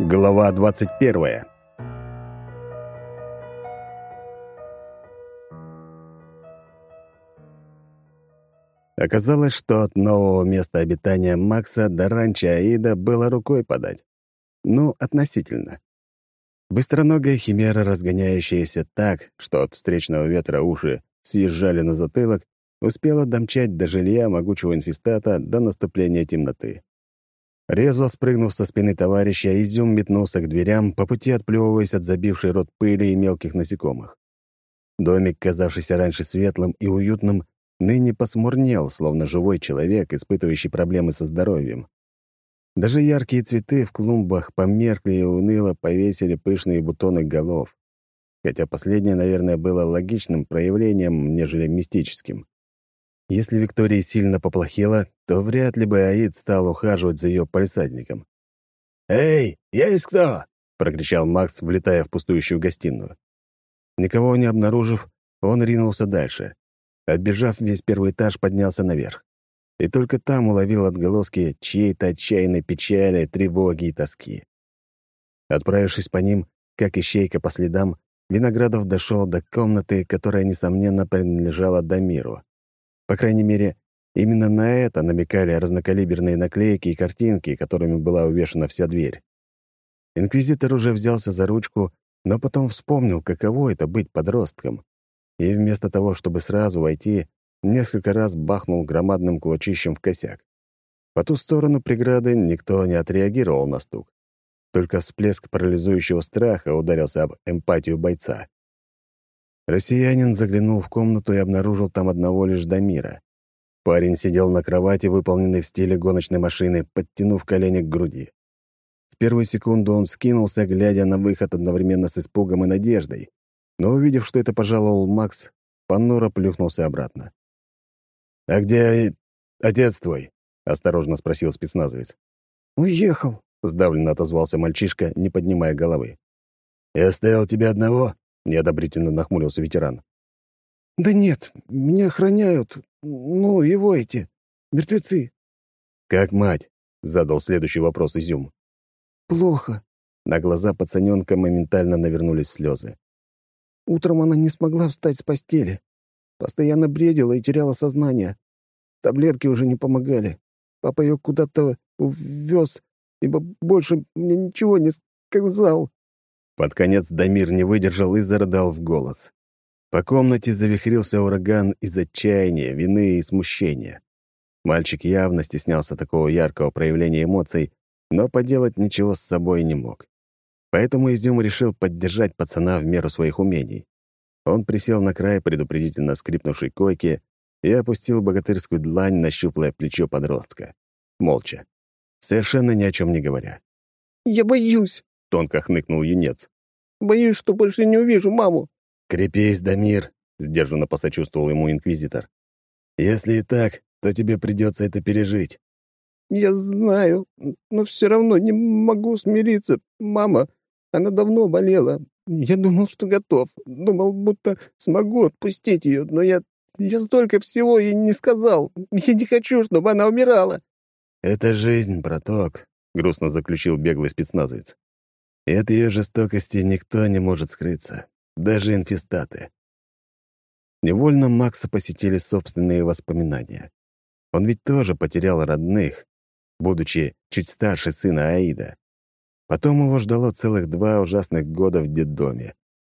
Глава 21. Оказалось, что от нового места обитания Макса до ранчо Аида было рукой подать. Ну, относительно. Быстроногая химера, разгоняющаяся так, что от встречного ветра уши съезжали на затылок, успела домчать до жилья могучего инфестата до наступления темноты. Резво спрыгнув со спины товарища, Изюм метнулся к дверям, по пути отплевываясь от забившей рот пыли и мелких насекомых. Домик, казавшийся раньше светлым и уютным, ныне посмурнел, словно живой человек, испытывающий проблемы со здоровьем. Даже яркие цветы в клумбах померкли и уныло повесили пышные бутоны голов, хотя последнее, наверное, было логичным проявлением, нежели мистическим. Если Виктории сильно поплохело, то вряд ли бы Аид стал ухаживать за ее пальсадником. «Эй, есть кто?» — прокричал Макс, влетая в пустующую гостиную. Никого не обнаружив, он ринулся дальше. Оббежав весь первый этаж, поднялся наверх. И только там уловил отголоски чьей-то отчаянной печали, тревоги и тоски. Отправившись по ним, как ищейка по следам, Виноградов дошел до комнаты, которая, несомненно, принадлежала Дамиру. По крайней мере, именно на это намекали разнокалиберные наклейки и картинки, которыми была увешана вся дверь. Инквизитор уже взялся за ручку, но потом вспомнил, каково это быть подростком. И вместо того, чтобы сразу войти, несколько раз бахнул громадным кулачищем в косяк. По ту сторону преграды никто не отреагировал на стук. Только всплеск парализующего страха ударился об эмпатию бойца. Россиянин заглянул в комнату и обнаружил там одного лишь Дамира. Парень сидел на кровати, выполненной в стиле гоночной машины, подтянув колени к груди. В первую секунду он скинулся, глядя на выход одновременно с испугом и надеждой. Но, увидев, что это пожаловал Макс, понуро плюхнулся обратно. «А где отец твой?» — осторожно спросил спецназовец. «Уехал», — сдавленно отозвался мальчишка, не поднимая головы. «И оставил тебя одного?» Неодобрительно нахмурился ветеран. «Да нет, меня охраняют. Ну, его эти, мертвецы». «Как мать?» — задал следующий вопрос Изюм. «Плохо». На глаза пацаненка моментально навернулись слезы. Утром она не смогла встать с постели. Постоянно бредила и теряла сознание. Таблетки уже не помогали. Папа ее куда-то увез, ибо больше мне ничего не сказал. Под конец Дамир не выдержал и зарыдал в голос. По комнате завихрился ураган из отчаяния, вины и смущения. Мальчик явно стеснялся такого яркого проявления эмоций, но поделать ничего с собой не мог. Поэтому Изюм решил поддержать пацана в меру своих умений. Он присел на край предупредительно скрипнувшей койки и опустил богатырскую длань на щуплое плечо подростка. Молча. Совершенно ни о чем не говоря. «Я боюсь», — тонко хныкнул юнец. «Боюсь, что больше не увижу маму». «Крепись, Дамир», — сдержанно посочувствовал ему инквизитор. «Если и так, то тебе придется это пережить». «Я знаю, но все равно не могу смириться. Мама, она давно болела. Я думал, что готов. Думал, будто смогу отпустить ее, но я... Я столько всего ей не сказал. Я не хочу, чтобы она умирала». «Это жизнь, браток», — грустно заключил беглый спецназовец. И от ее жестокости никто не может скрыться, даже инфестаты. Невольно Макса посетили собственные воспоминания. Он ведь тоже потерял родных, будучи чуть старше сына Аида. Потом его ждало целых два ужасных года в детдоме.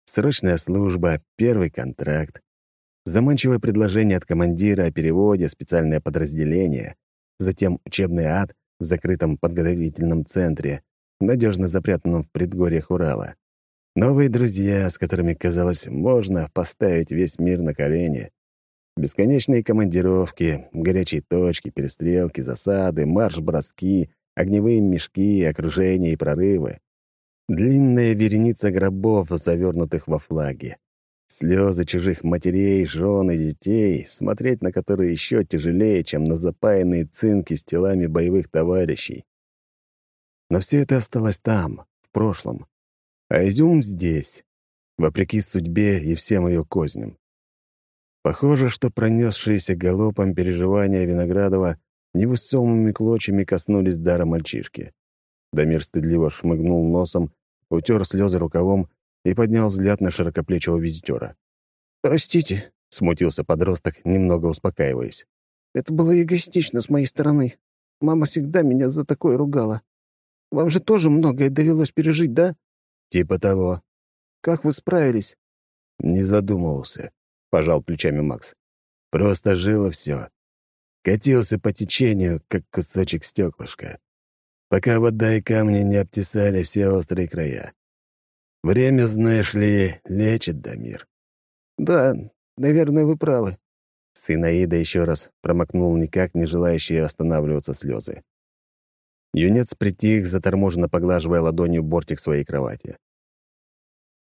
Срочная служба, первый контракт, заманчивое предложение от командира о переводе, специальное подразделение, затем учебный ад в закрытом подготовительном центре, надежно запрятанном в предгорьях Урала. Новые друзья, с которыми, казалось, можно поставить весь мир на колени. Бесконечные командировки, горячие точки, перестрелки, засады, марш-броски, огневые мешки, окружения и прорывы. Длинная вереница гробов, завернутых во флаги. Слезы чужих матерей, жен и детей, смотреть на которые еще тяжелее, чем на запаянные цинки с телами боевых товарищей. Но все это осталось там, в прошлом. А изюм здесь, вопреки судьбе и всем ее козням. Похоже, что пронесшиеся галопом переживания Виноградова невысомыми клочьями коснулись дара мальчишки. Дамир стыдливо шмыгнул носом, утер слезы рукавом и поднял взгляд на широкоплечего визитера. «Простите», — смутился подросток, немного успокаиваясь. «Это было эгоистично с моей стороны. Мама всегда меня за такое ругала. Вам же тоже многое довелось пережить, да?» «Типа того». «Как вы справились?» «Не задумывался», — пожал плечами Макс. «Просто жило все. Катился по течению, как кусочек стеклышка, пока вода и камни не обтесали все острые края. Время, знаешь ли, лечит, Дамир. «Да, наверное, вы правы». Сын Аида еще раз промокнул никак не желающие останавливаться слезы. Юнец притих, заторможенно поглаживая ладонью бортик своей кровати.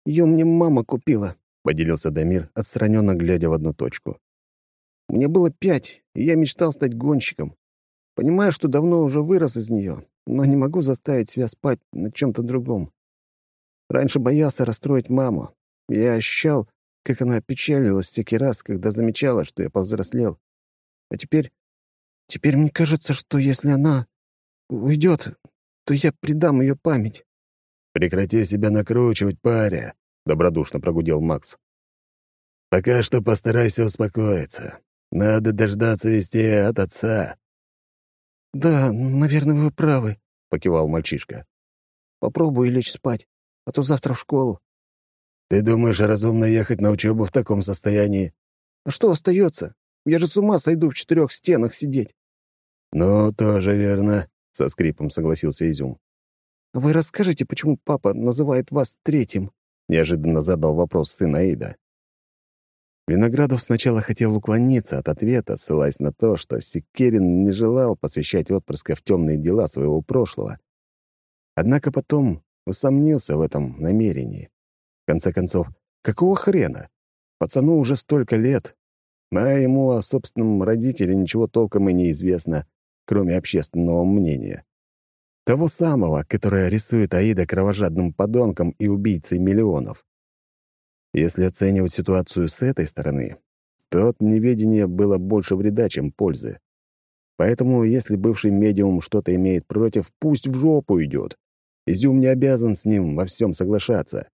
«Ее мне мама купила», — поделился Дамир, отстраненно глядя в одну точку. «Мне было пять, и я мечтал стать гонщиком. Понимаю, что давно уже вырос из нее, но не могу заставить себя спать на чем-то другом. Раньше боялся расстроить маму. Я ощущал, как она опечалилась всякий раз, когда замечала, что я повзрослел. А теперь... Теперь мне кажется, что если она уйдет, то я предам ее память. «Прекрати себя накручивать, паря», — добродушно прогудел Макс. «Пока что постарайся успокоиться. Надо дождаться вести от отца». «Да, наверное, вы правы», — покивал мальчишка. «Попробую лечь спать, а то завтра в школу. Ты думаешь, разумно ехать на учебу в таком состоянии? А что остается? Я же с ума сойду в четырех стенах сидеть. Ну, тоже верно, со скрипом согласился Изюм. Вы расскажете, почему папа называет вас третьим? Неожиданно задал вопрос сын Аида. Виноградов сначала хотел уклониться от ответа, ссылаясь на то, что Сикерин не желал посвящать отпрыска в темные дела своего прошлого. Однако потом усомнился в этом намерении. В конце концов, какого хрена? Пацану уже столько лет, а ему о собственном родителе ничего толком и не известно, кроме общественного мнения. Того самого, которое рисует Аида кровожадным подонком и убийцей миллионов. Если оценивать ситуацию с этой стороны, то от неведения было больше вреда, чем пользы. Поэтому, если бывший медиум что-то имеет против, пусть в жопу идет. Изюм не обязан с ним во всем соглашаться.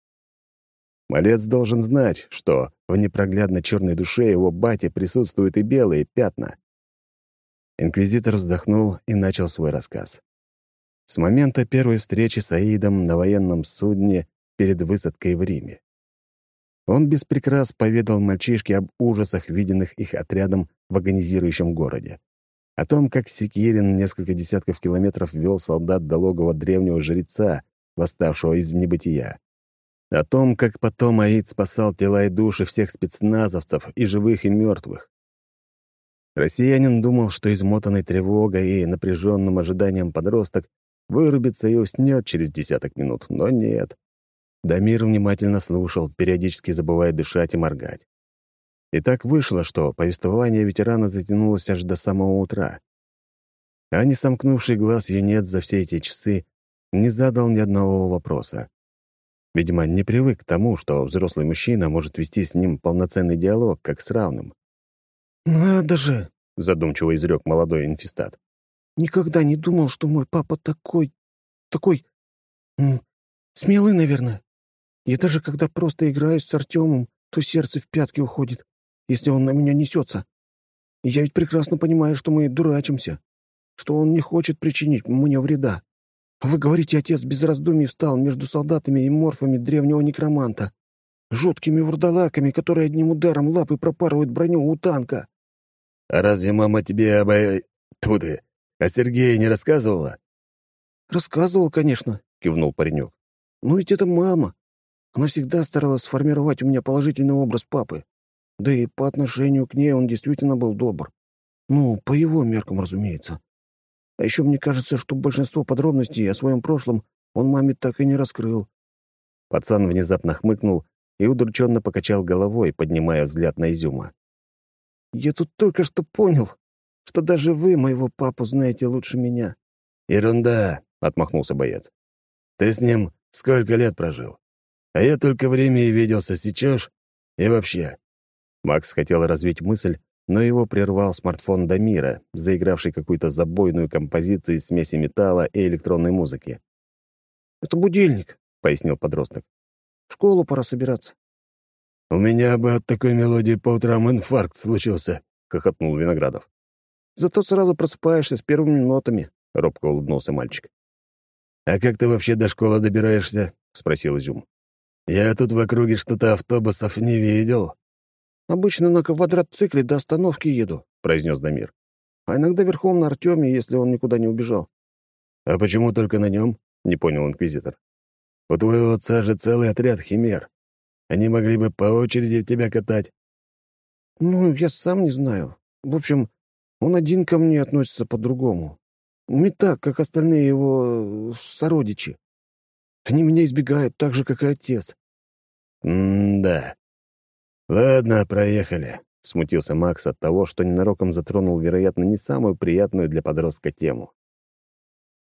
Малец должен знать, что в непроглядно черной душе его бати присутствуют и белые пятна. Инквизитор вздохнул и начал свой рассказ. С момента первой встречи с Аидом на военном судне перед высадкой в Риме. Он без прикрас поведал мальчишке об ужасах, виденных их отрядом в агонизирующем городе. О том, как Секирин несколько десятков километров вел солдат до логова древнего жреца, восставшего из небытия. О том, как потом Аид спасал тела и души всех спецназовцев, и живых, и мертвых. Россиянин думал, что измотанный тревогой и напряженным ожиданием подросток вырубится и уснет через десяток минут, но нет. Дамир внимательно слушал, периодически забывая дышать и моргать. И так вышло, что повествование ветерана затянулось аж до самого утра. А не сомкнувший глаз юнец за все эти часы не задал ни одного вопроса. Видимо, не привык к тому, что взрослый мужчина может вести с ним полноценный диалог, как с равным. «Надо же!» — задумчиво изрек молодой инфестат. «Никогда не думал, что мой папа такой... такой... Смелый, наверное. Я даже когда просто играюсь с Артемом, то сердце в пятки уходит, если он на меня несется. Я ведь прекрасно понимаю, что мы дурачимся, что он не хочет причинить мне вреда. Вы говорите, отец без раздумий встал между солдатами и морфами древнего некроманта, жуткими вурдалаками, которые одним ударом лапы пропарывают броню у танка. «А разве мама тебе об... Тьфу ты, о Сергее не рассказывала?» «Рассказывал, конечно», — кивнул паренек. «Но ведь это мама. Она всегда старалась сформировать у меня положительный образ папы. Да и по отношению к ней он действительно был добр. Ну, по его меркам, разумеется. А еще мне кажется, что большинство подробностей о своем прошлом он маме так и не раскрыл». Пацан внезапно хмыкнул и удрученно покачал головой, поднимая взгляд на Изюма. «Я тут только что понял, что даже вы моего папу знаете лучше меня». «Ерунда», — отмахнулся боец. «Ты с ним сколько лет прожил? А я только время и виделся, сечешь? И вообще». Макс хотел развить мысль, но его прервал смартфон Дамира, заигравший какую-то забойную композицию из смеси металла и электронной музыки. Это будильник», — пояснил подросток. «В школу пора собираться». «У меня бы от такой мелодии по утрам инфаркт случился», — хохотнул Виноградов. «Зато сразу просыпаешься с первыми нотами», — робко улыбнулся мальчик. «А как ты вообще до школы добираешься?» — спросил Изюм. «Я тут в округе что-то автобусов не видел». «Обычно на квадроцикле до остановки еду», — произнес Дамир. «А иногда верхом на Артеме, если он никуда не убежал». «А почему только на нем?» — не понял инквизитор. «У твоего отца же целый отряд химер. Они могли бы по очереди тебя катать». «Ну, я сам не знаю. В общем, он один ко мне относится по-другому. Не так, как остальные его э, сородичи. Они меня избегают так же, как и отец». «М-да. Ладно, проехали», — смутился Макс от того, что ненароком затронул, вероятно, не самую приятную для подростка тему.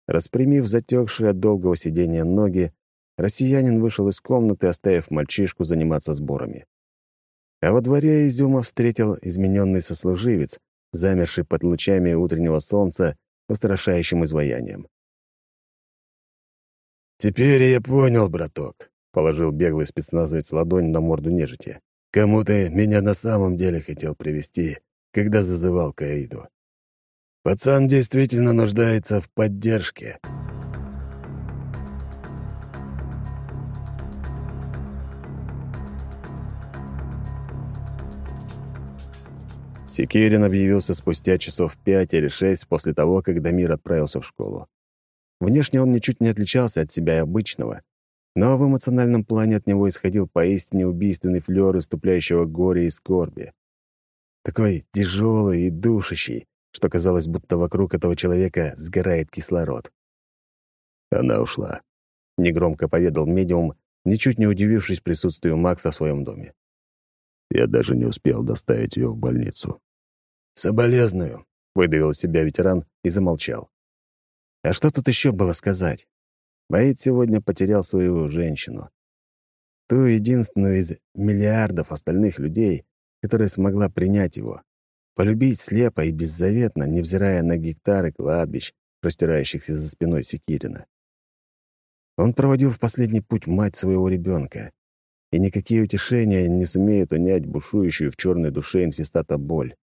Распрямив затекшие от долгого сидения ноги, россиянин вышел из комнаты, оставив мальчишку заниматься сборами. А во дворе Изюма встретил измененный сослуживец, замерший под лучами утреннего солнца устрашающим изваянием. «Теперь я понял, браток», — положил беглый спецназовец ладонь на морду нежити. «Кому ты меня на самом деле хотел привести, когда зазывал Каиду? Пацан действительно нуждается в поддержке». Секирин объявился спустя часов пять или шесть после того, как Дамир отправился в школу. Внешне он ничуть не отличался от себя обычного, но в эмоциональном плане от него исходил поистине убийственный флёр иступляющего горя и скорби. Такой тяжелый и душащий, что казалось, будто вокруг этого человека сгорает кислород. Она ушла. Негромко поведал медиум, ничуть не удивившись присутствию Макса в своем доме. Я даже не успел доставить ее в больницу. «Соболезную», — выдавил из себя ветеран и замолчал. А что тут еще было сказать? Боит сегодня потерял свою женщину. Ту единственную из миллиардов остальных людей, которая смогла принять его. Полюбить слепо и беззаветно, невзирая на гектары кладбищ, простирающихся за спиной Секирина. Он проводил в последний путь мать своего ребенка, и никакие утешения не сумеют унять бушующую в черной душе инфестата боль.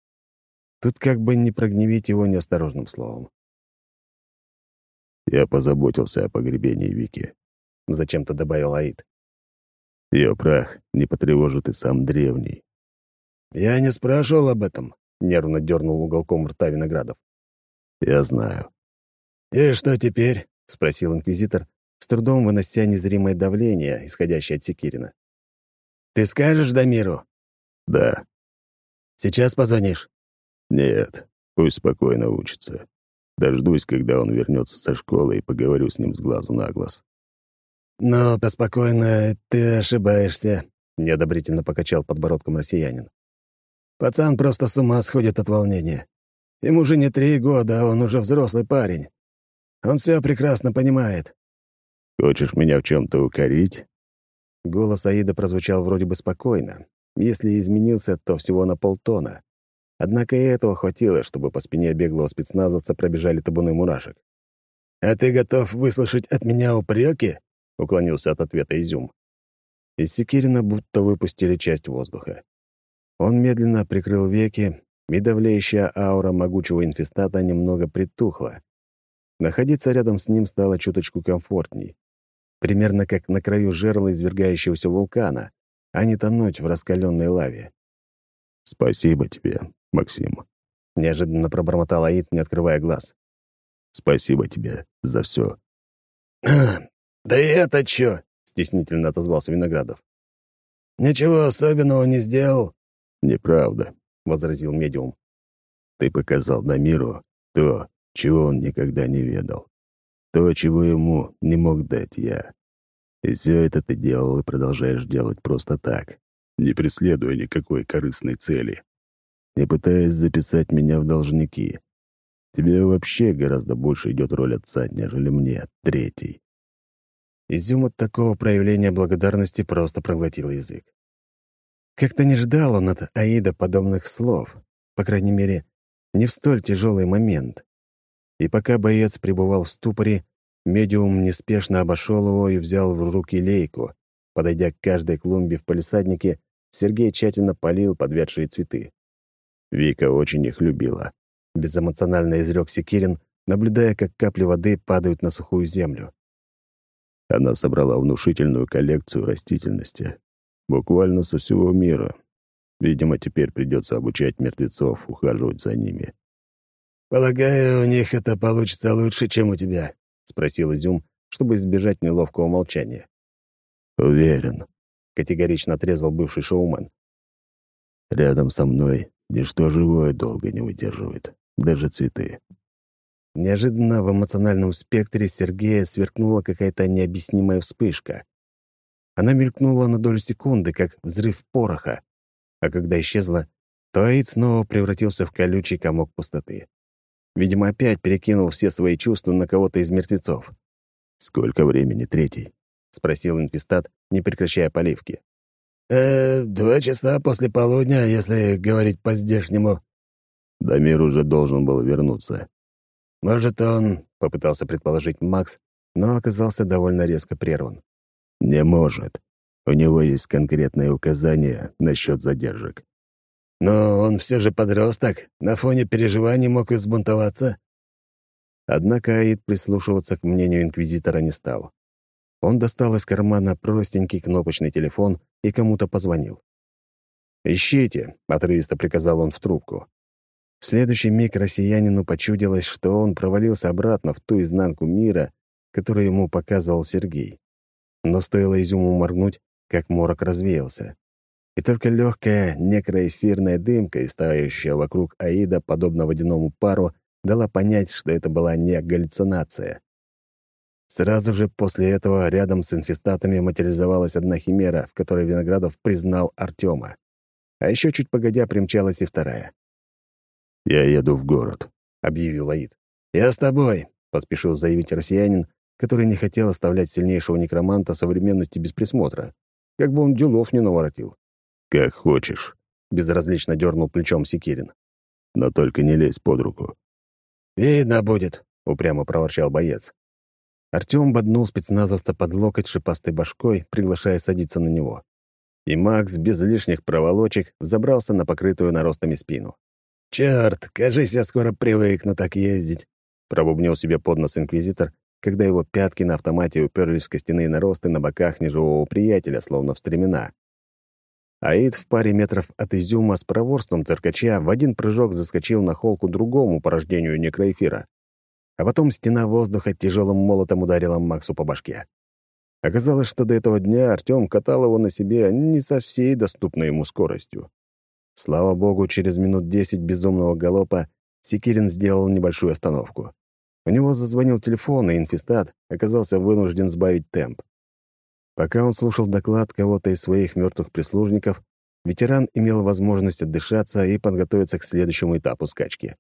Тут как бы не прогневить его неосторожным словом. «Я позаботился о погребении Вики», — зачем-то добавил Аид. «Ее прах не потревожит и сам древний». «Я не спрашивал об этом», — нервно дернул уголком рта Виноградов. «Я знаю». «И что теперь?» — спросил инквизитор, с трудом вынося незримое давление, исходящее от Секирина. «Ты скажешь Дамиру?» «Да». «Сейчас позвонишь?» «Нет, пусть спокойно учится. Дождусь, когда он вернется со школы и поговорю с ним с глазу на глаз». «Но поспокойно, ты ошибаешься», — неодобрительно покачал подбородком россиянин. «Пацан просто с ума сходит от волнения. Ему уже не три года, а он уже взрослый парень. Он все прекрасно понимает». «Хочешь меня в чем то укорить?» Голос Аида прозвучал вроде бы спокойно. Если изменился, то всего на полтона. Однако и этого хватило, чтобы по спине беглого спецназовца пробежали табуны мурашек. «А ты готов выслушать от меня упреки?» — уклонился от ответа Изюм. Из Секирина будто выпустили часть воздуха. Он медленно прикрыл веки, и давлеющая аура могучего инфестата немного притухла. Находиться рядом с ним стало чуточку комфортней. Примерно как на краю жерла извергающегося вулкана, а не тонуть в раскаленной лаве. «Спасибо тебе, Максим», — неожиданно пробормотал Аид, не открывая глаз. «Спасибо тебе за все. «Да и это чё?» — стеснительно отозвался Виноградов. «Ничего особенного не сделал». «Неправда», — возразил медиум. «Ты показал на миру то, чего он никогда не ведал. То, чего ему не мог дать я. И все это ты делал и продолжаешь делать просто так, не преследуя никакой корыстной цели, не пытаясь записать меня в должники. Тебе вообще гораздо больше идет роль отца, нежели мне, третий. Изюм от такого проявления благодарности просто проглотил язык. Как-то не ждал он от Аида подобных слов, по крайней мере, не в столь тяжелый момент. И пока боец пребывал в ступоре, медиум неспешно обошел его и взял в руки лейку. Подойдя к каждой клумбе в палисаднике, Сергей тщательно полил подвядшие цветы. Вика очень их любила. Безэмоционально изрек Секирин, наблюдая, как капли воды падают на сухую землю. Она собрала внушительную коллекцию растительности. Буквально со всего мира. Видимо, теперь придется обучать мертвецов ухаживать за ними. «Полагаю, у них это получится лучше, чем у тебя», — спросил Изюм, чтобы избежать неловкого молчания. «Уверен», — категорично отрезал бывший шоумен. «Рядом со мной ничто живое долго не выдерживает, даже цветы». Неожиданно в эмоциональном спектре Сергея сверкнула какая-то необъяснимая вспышка. Она мелькнула на долю секунды, как взрыв пороха, а когда исчезла, то Аид снова превратился в колючий комок пустоты. Видимо, опять перекинул все свои чувства на кого-то из мертвецов. «Сколько времени, третий?» — спросил инфестат, не прекращая поливки. «Э, два часа после полудня, если говорить по-здешнему». Дамир уже должен был вернуться. «Может, он...» — попытался предположить Макс, но оказался довольно резко прерван. «Не может. У него есть конкретные указания насчет задержек». «Но он все же подросток, на фоне переживаний мог и взбунтоваться». Однако Аид прислушиваться к мнению инквизитора не стал. Он достал из кармана простенький кнопочный телефон и кому-то позвонил. «Ищите», — отрывисто приказал он в трубку. В следующий миг россиянину почудилось, что он провалился обратно в ту изнанку мира, которую ему показывал Сергей. Но стоило изюму моргнуть, как морок развеялся. И только легкая некроэфирная дымка, истающая вокруг Аида, подобно водяному пару, дала понять, что это была не галлюцинация. Сразу же после этого рядом с инфестатами материализовалась одна химера, в которой Виноградов признал Артема. А еще чуть погодя примчалась и вторая. «Я еду в город», — объявил Аид. «Я с тобой», — поспешил заявить россиянин, который не хотел оставлять сильнейшего некроманта современности без присмотра, как бы он делов не наворотил. «Как хочешь», — безразлично дернул плечом Секирин. «Но только не лезь под руку». «Видно будет», — упрямо проворчал боец. Артём боднул спецназовца под локоть шипастой башкой, приглашая садиться на него. И Макс без лишних проволочек забрался на покрытую наростами спину. «Чёрт, кажись, я скоро привыкну так ездить», — пробубнил себе под нос инквизитор, когда его пятки на автомате уперлись в костяные наросты на боках неживого приятеля, словно в стремена. Аид в паре метров от изюма с проворством циркача в один прыжок заскочил на холку другому порождению некроэфира. А потом стена воздуха тяжелым молотом ударила Максу по башке. Оказалось, что до этого дня Артём катал его на себе не со всей доступной ему скоростью. Слава богу, через минут десять безумного галопа Секирин сделал небольшую остановку. У него зазвонил телефон, и инфестат оказался вынужден сбавить темп. Пока он слушал доклад кого-то из своих мертвых прислужников, ветеран имел возможность отдышаться и подготовиться к следующему этапу скачки.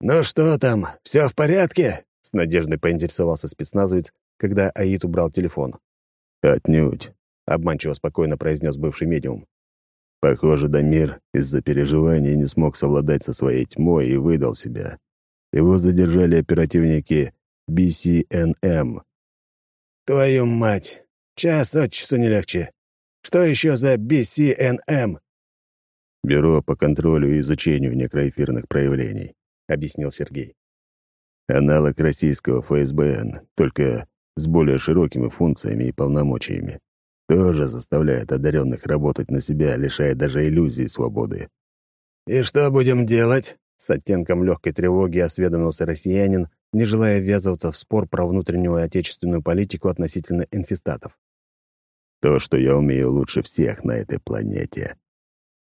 «Ну что там, все в порядке?» — с надеждой поинтересовался спецназовец, когда Аид убрал телефон. «Отнюдь», — обманчиво спокойно произнес бывший медиум. Похоже, Дамир из-за переживаний не смог совладать со своей тьмой и выдал себя. Его задержали оперативники BCNM. «Твою мать! Час от часу не легче. Что еще за BCNM?» «Бюро по контролю и изучению некроэфирных проявлений», — объяснил Сергей. «Аналог российского ФСБН, только с более широкими функциями и полномочиями тоже заставляет одаренных работать на себя, лишая даже иллюзии свободы. «И что будем делать?» С оттенком легкой тревоги осведомился россиянин, не желая ввязываться в спор про внутреннюю отечественную политику относительно инфестатов. «То, что я умею лучше всех на этой планете».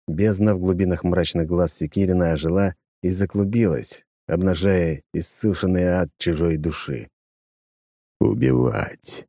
Бездна в глубинах мрачных глаз Секирина ожила и заклубилась, обнажая иссушенный ад чужой души. «Убивать».